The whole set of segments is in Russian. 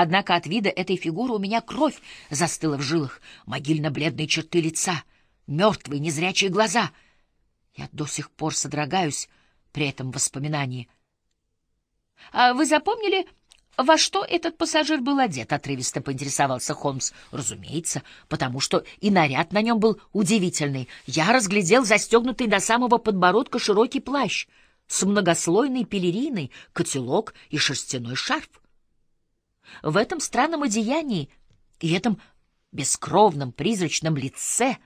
Однако от вида этой фигуры у меня кровь застыла в жилах, могильно-бледные черты лица, мертвые незрячие глаза. Я до сих пор содрогаюсь при этом воспоминании. — А вы запомнили, во что этот пассажир был одет? — отрывисто поинтересовался Холмс. — Разумеется, потому что и наряд на нем был удивительный. Я разглядел застегнутый до самого подбородка широкий плащ с многослойной пелериной, котелок и шерстяной шарф. В этом странном одеянии и этом бескровном призрачном лице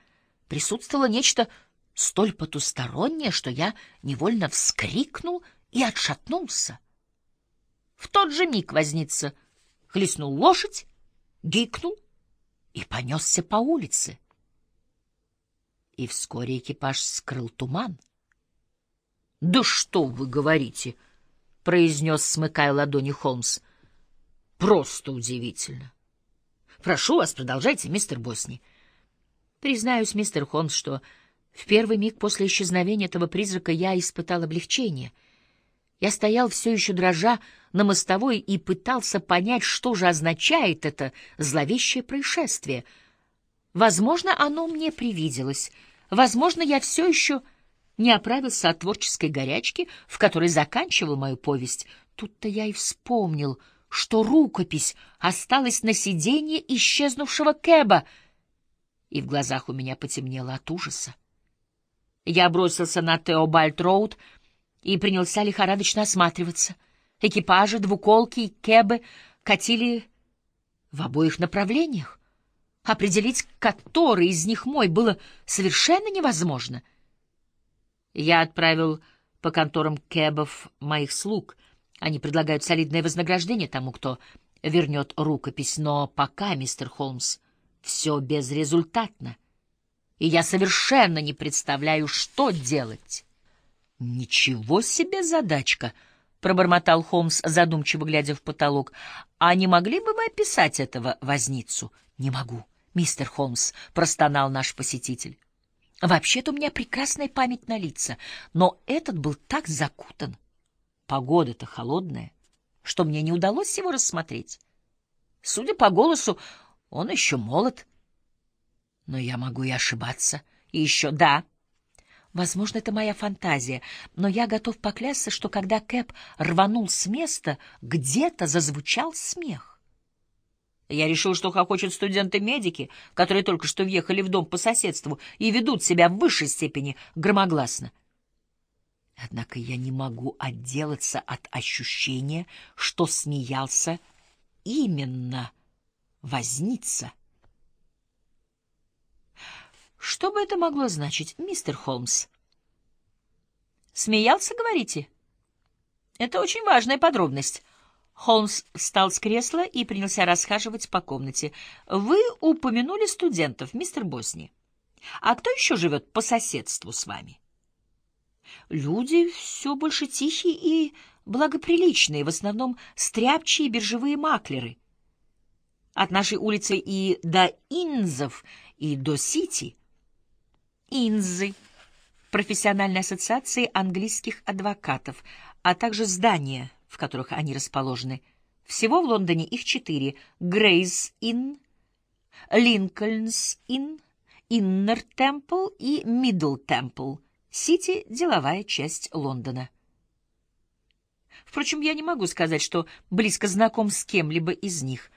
присутствовало нечто столь потустороннее, что я невольно вскрикнул и отшатнулся. В тот же миг возница хлестнул лошадь, гикнул и понесся по улице. И вскоре экипаж скрыл туман. — Да что вы говорите! — произнес, смыкая ладони Холмс — Просто удивительно. Прошу вас, продолжайте, мистер Босни. Признаюсь, мистер Холмс, что в первый миг после исчезновения этого призрака я испытал облегчение. Я стоял все еще дрожа на мостовой и пытался понять, что же означает это зловещее происшествие. Возможно, оно мне привиделось. Возможно, я все еще не оправился от творческой горячки, в которой заканчивал мою повесть. Тут-то я и вспомнил — что рукопись осталась на сиденье исчезнувшего Кэба, и в глазах у меня потемнело от ужаса. Я бросился на Теобальд-Роуд и принялся лихорадочно осматриваться. Экипажи, двуколки и Кэбы катили в обоих направлениях. Определить, который из них мой, было совершенно невозможно. Я отправил по конторам Кэбов моих слуг — они предлагают солидное вознаграждение тому, кто вернет рукопись, но пока, мистер Холмс, все безрезультатно, и я совершенно не представляю, что делать. — Ничего себе задачка! — пробормотал Холмс, задумчиво глядя в потолок. — А не могли бы вы описать этого возницу? — Не могу, мистер Холмс, — простонал наш посетитель. — Вообще-то у меня прекрасная память на лица, но этот был так закутан. Погода-то холодная, что мне не удалось его рассмотреть. Судя по голосу, он еще молод. Но я могу и ошибаться. И еще да. Возможно, это моя фантазия, но я готов поклясться, что когда Кэп рванул с места, где-то зазвучал смех. Я решил, что хохочут студенты-медики, которые только что въехали в дом по соседству и ведут себя в высшей степени громогласно. Однако я не могу отделаться от ощущения, что смеялся именно возница. Что бы это могло значить, мистер Холмс? Смеялся, говорите? Это очень важная подробность. Холмс встал с кресла и принялся расхаживать по комнате. Вы упомянули студентов, мистер Босни. А кто еще живет по соседству с вами? Люди все больше тихие и благоприличные, в основном стряпчие биржевые маклеры. От нашей улицы и до Инзов, и до Сити. Инзы — профессиональные ассоциации английских адвокатов, а также здания, в которых они расположены. Всего в Лондоне их четыре — Грейс-Инн, Линкольнс-Инн, Иннер-Темпл и Мидл-Темпл — Сити — деловая часть Лондона. Впрочем, я не могу сказать, что близко знаком с кем-либо из них.